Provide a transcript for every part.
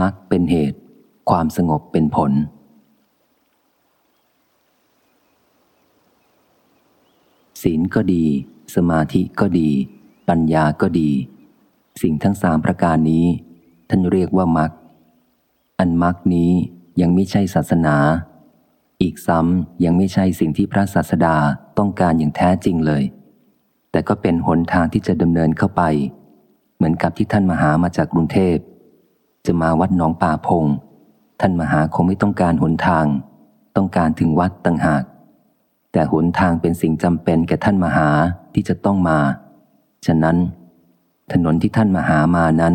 มักเป็นเหตุ ความสงบเป็นผล ศีลก็ดี สมาธิก็ดี ปัญญาก็ดี สิ่งทั้งสามประการนี้ ท่านเรียกว่ามัก อันมักนี้ยังไม่ใช่ศาสนา อีกซ้ำยังไม่ใช่สิ่งที่พระศาสดาต้องการอย่างแท้จริงเลย แต่ก็เป็นหนทางที่จะดำเนินเข้าไป เหมือนกับที่ท่านมหามาจากกรุงเทพ จะมาวัดหนองป่าพง ท่านมหาคงไม่ต้องการหนทาง ต้องการถึงวัดต่างหาก แต่หนทางเป็นสิ่งจำเป็นแก่ท่านมหาที่จะต้องมา ฉะนั้น ถนนที่ท่านมหามานั้น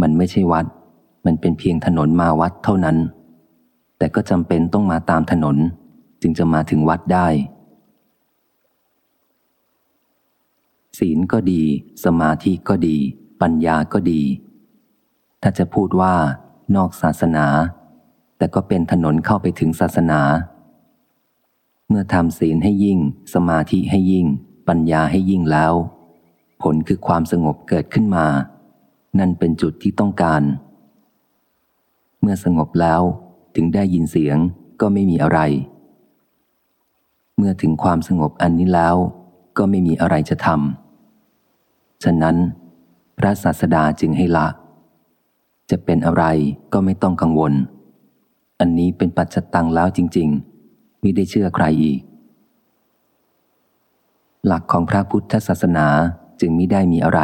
มันไม่ใช่วัด มันเป็นเพียงถนนมาวัดเท่านั้น แต่ก็จำเป็นต้องมาตามถนน จึงจะมาถึงวัดได้ศีลก็ดี สมาธิก็ดี ปัญญาก็ดี ถ้าจะพูดว่านอกศาสนา แต่ก็เป็นถนนเข้าไปถึงศาสนา เมื่อทำศีลให้ยิ่ง สมาธิให้ยิ่ง ปัญญาให้ยิ่งแล้ว ผลคือความสงบเกิดขึ้นมา นั่นเป็นจุดที่ต้องการ เมื่อสงบแล้วถึงได้ยินเสียงก็ไม่มีอะไร เมื่อถึงความสงบอันนี้แล้วก็ไม่มีอะไรจะทำ ฉะนั้น พระศาสดาจึงให้ละ จะเป็นอะไรก็ไม่ต้องกังวล อันนี้เป็นปัจจตังแล้วจริงๆไม่ได้เชื่อใครอีก หลักของพระพุทธศาสนาจึงไม่ได้มีอะไร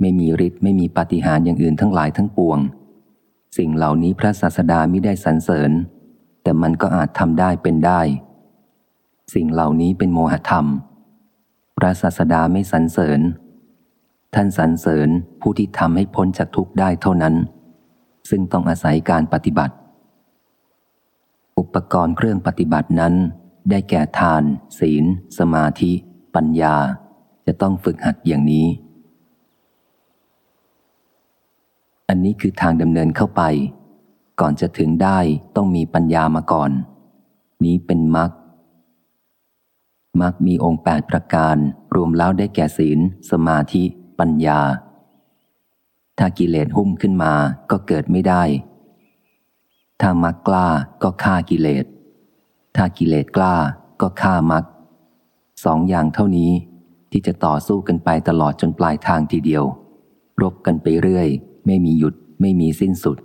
ไม่มีฤทธิ์ไม่มีปาฏิหาริย์อย่างอื่นทั้งหลายทั้งปวง สิ่งเหล่านี้พระศาสดาไม่ได้สรรเสริญ แต่มันก็อาจทำได้เป็นได้ สิ่งเหล่านี้เป็นโมหธรรม พระศาสดาไม่สรรเสริญท่านสรรเสริญผู้ที่ทำให้พ้นจากทุกข์ได้เท่านั้น ซึ่งต้องอาศัยการปฏิบัติ อุปกรณ์เครื่องปฏิบัตินั้น ได้แก่ทาน ศีล สมาธิ ปัญญา จะต้องฝึกหัดอย่างนี้ อันนี้คือทางดำเนินเข้าไป ก่อนจะถึงได้ต้องมีปัญญามาก่อน นี้เป็นมรรคมรรคมีองค์แปดประการ รวมแล้วได้แก่ศีล สมาธิ ปัญญา ถ้ากิเลสหุ้มขึ้นมาก็เกิดไม่ได้ ถ้ามรรคกล้าก็ฆ่ากิเลส ถ้ากิเลสกล้าก็ฆ่ามรรคสองอย่างเท่านี้ที่จะต่อสู้กันไปตลอดจนปลายทางทีเดียว รบกันไปเรื่อย ไม่มีหยุดไม่มีสิ้นสุด